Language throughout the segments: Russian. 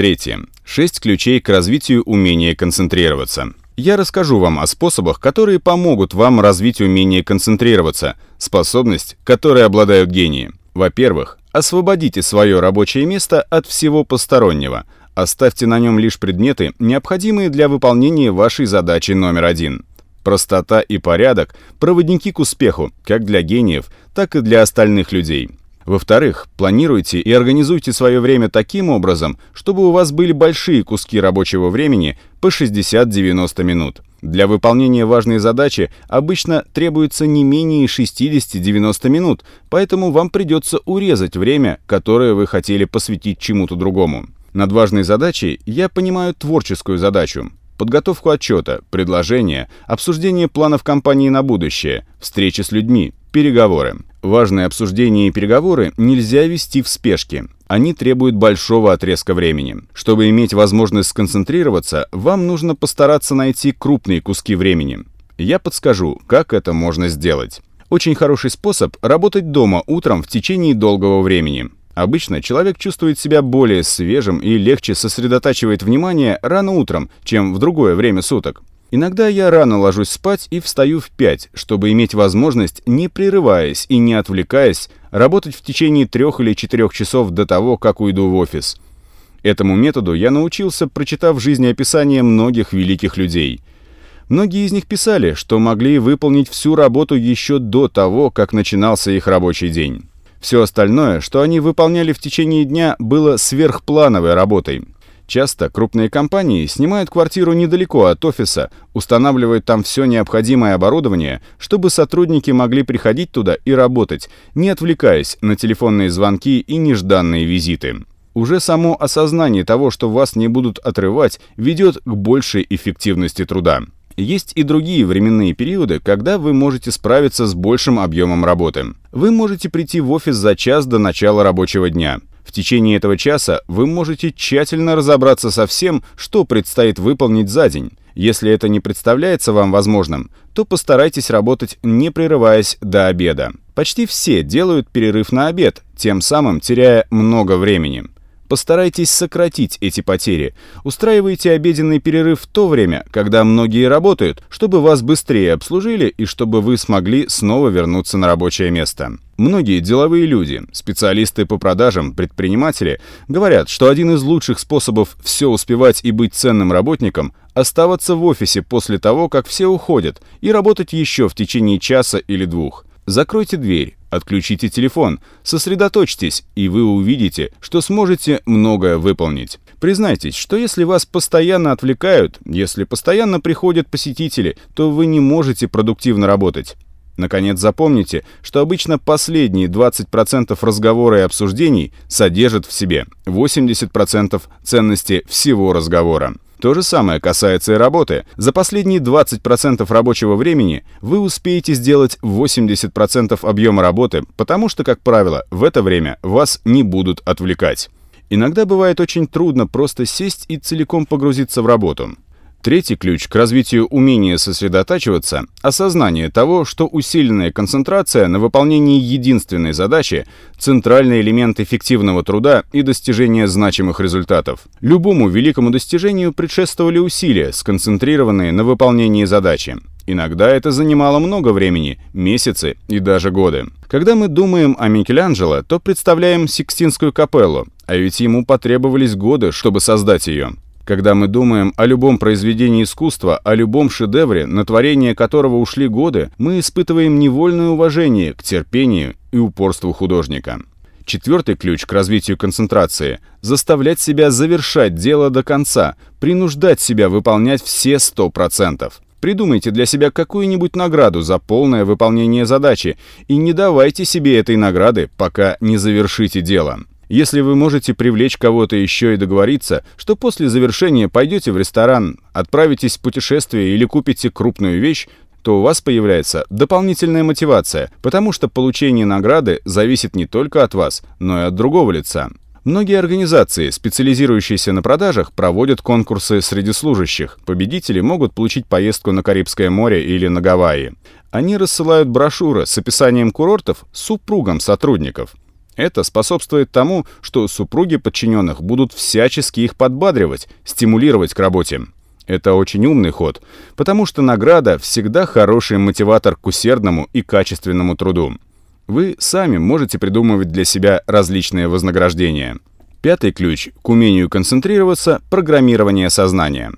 Третье. Шесть ключей к развитию умения концентрироваться. Я расскажу вам о способах, которые помогут вам развить умение концентрироваться, способность, которой обладают гении. Во-первых, освободите свое рабочее место от всего постороннего. Оставьте на нем лишь предметы, необходимые для выполнения вашей задачи номер один. Простота и порядок – проводники к успеху, как для гениев, так и для остальных людей. Во-вторых, планируйте и организуйте свое время таким образом, чтобы у вас были большие куски рабочего времени по 60-90 минут. Для выполнения важной задачи обычно требуется не менее 60-90 минут, поэтому вам придется урезать время, которое вы хотели посвятить чему-то другому. Над важной задачей я понимаю творческую задачу, подготовку отчета, предложения, обсуждение планов компании на будущее, встречи с людьми, переговоры. Важные обсуждения и переговоры нельзя вести в спешке. Они требуют большого отрезка времени. Чтобы иметь возможность сконцентрироваться, вам нужно постараться найти крупные куски времени. Я подскажу, как это можно сделать. Очень хороший способ – работать дома утром в течение долгого времени. Обычно человек чувствует себя более свежим и легче сосредотачивает внимание рано утром, чем в другое время суток. Иногда я рано ложусь спать и встаю в 5, чтобы иметь возможность, не прерываясь и не отвлекаясь, работать в течение трех или четырех часов до того, как уйду в офис. Этому методу я научился, прочитав жизнеописание многих великих людей. Многие из них писали, что могли выполнить всю работу еще до того, как начинался их рабочий день. Все остальное, что они выполняли в течение дня, было сверхплановой работой – Часто крупные компании снимают квартиру недалеко от офиса, устанавливают там все необходимое оборудование, чтобы сотрудники могли приходить туда и работать, не отвлекаясь на телефонные звонки и нежданные визиты. Уже само осознание того, что вас не будут отрывать, ведет к большей эффективности труда. Есть и другие временные периоды, когда вы можете справиться с большим объемом работы. Вы можете прийти в офис за час до начала рабочего дня. В течение этого часа вы можете тщательно разобраться со всем, что предстоит выполнить за день. Если это не представляется вам возможным, то постарайтесь работать, не прерываясь до обеда. Почти все делают перерыв на обед, тем самым теряя много времени. Постарайтесь сократить эти потери. Устраивайте обеденный перерыв в то время, когда многие работают, чтобы вас быстрее обслужили и чтобы вы смогли снова вернуться на рабочее место. Многие деловые люди, специалисты по продажам, предприниматели говорят, что один из лучших способов все успевать и быть ценным работником – оставаться в офисе после того, как все уходят, и работать еще в течение часа или двух. Закройте дверь, отключите телефон, сосредоточьтесь, и вы увидите, что сможете многое выполнить. Признайтесь, что если вас постоянно отвлекают, если постоянно приходят посетители, то вы не можете продуктивно работать. Наконец запомните, что обычно последние 20% разговора и обсуждений содержат в себе 80% ценности всего разговора. То же самое касается и работы. За последние 20% рабочего времени вы успеете сделать 80% объема работы, потому что, как правило, в это время вас не будут отвлекать. Иногда бывает очень трудно просто сесть и целиком погрузиться в работу. Третий ключ к развитию умения сосредотачиваться – осознание того, что усиленная концентрация на выполнении единственной задачи – центральный элемент эффективного труда и достижения значимых результатов. Любому великому достижению предшествовали усилия, сконцентрированные на выполнении задачи. Иногда это занимало много времени, месяцы и даже годы. Когда мы думаем о Микеланджело, то представляем Сикстинскую капеллу, а ведь ему потребовались годы, чтобы создать ее. Когда мы думаем о любом произведении искусства, о любом шедевре, на творение которого ушли годы, мы испытываем невольное уважение к терпению и упорству художника. Четвертый ключ к развитию концентрации – заставлять себя завершать дело до конца, принуждать себя выполнять все 100%. Придумайте для себя какую-нибудь награду за полное выполнение задачи и не давайте себе этой награды, пока не завершите дело. Если вы можете привлечь кого-то еще и договориться, что после завершения пойдете в ресторан, отправитесь в путешествие или купите крупную вещь, то у вас появляется дополнительная мотивация, потому что получение награды зависит не только от вас, но и от другого лица. Многие организации, специализирующиеся на продажах, проводят конкурсы среди служащих. Победители могут получить поездку на Карибское море или на Гавайи. Они рассылают брошюры с описанием курортов супругам сотрудников. Это способствует тому, что супруги подчиненных будут всячески их подбадривать, стимулировать к работе. Это очень умный ход, потому что награда всегда хороший мотиватор к усердному и качественному труду. Вы сами можете придумывать для себя различные вознаграждения. Пятый ключ к умению концентрироваться – программирование сознания.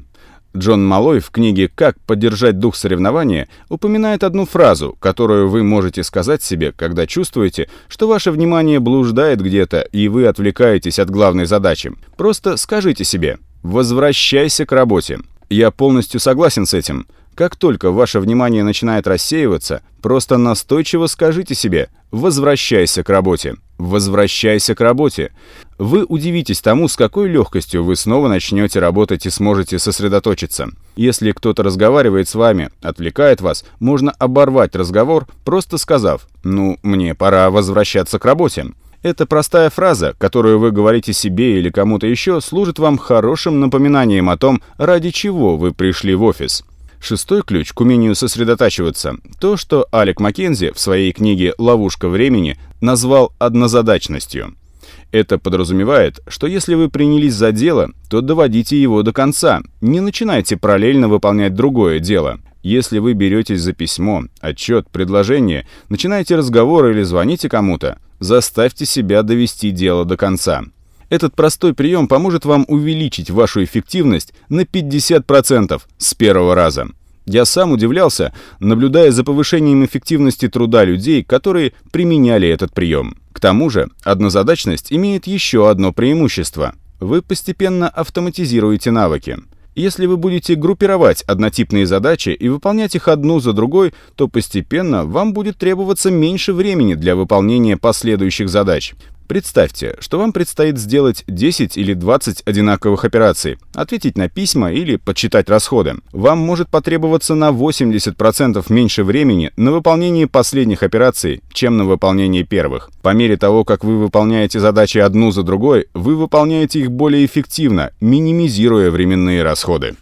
Джон Малой в книге «Как поддержать дух соревнования» упоминает одну фразу, которую вы можете сказать себе, когда чувствуете, что ваше внимание блуждает где-то и вы отвлекаетесь от главной задачи. Просто скажите себе «возвращайся к работе». Я полностью согласен с этим. Как только ваше внимание начинает рассеиваться, просто настойчиво скажите себе «возвращайся к работе». Возвращайся к работе. Вы удивитесь тому, с какой легкостью вы снова начнете работать и сможете сосредоточиться. Если кто-то разговаривает с вами, отвлекает вас, можно оборвать разговор, просто сказав «ну, мне пора возвращаться к работе». Эта простая фраза, которую вы говорите себе или кому-то еще, служит вам хорошим напоминанием о том, ради чего вы пришли в офис. Шестой ключ к умению сосредотачиваться – то, что Алек Маккензи в своей книге «Ловушка времени» назвал однозадачностью. Это подразумевает, что если вы принялись за дело, то доводите его до конца, не начинайте параллельно выполнять другое дело. Если вы беретесь за письмо, отчет, предложение, начинаете разговор или звоните кому-то, заставьте себя довести дело до конца. Этот простой прием поможет вам увеличить вашу эффективность на 50% с первого раза. Я сам удивлялся, наблюдая за повышением эффективности труда людей, которые применяли этот прием. К тому же, однозадачность имеет еще одно преимущество. Вы постепенно автоматизируете навыки. Если вы будете группировать однотипные задачи и выполнять их одну за другой, то постепенно вам будет требоваться меньше времени для выполнения последующих задач. Представьте, что вам предстоит сделать 10 или 20 одинаковых операций, ответить на письма или подсчитать расходы. Вам может потребоваться на 80% меньше времени на выполнение последних операций, чем на выполнение первых. По мере того, как вы выполняете задачи одну за другой, вы выполняете их более эффективно, минимизируя временные расходы.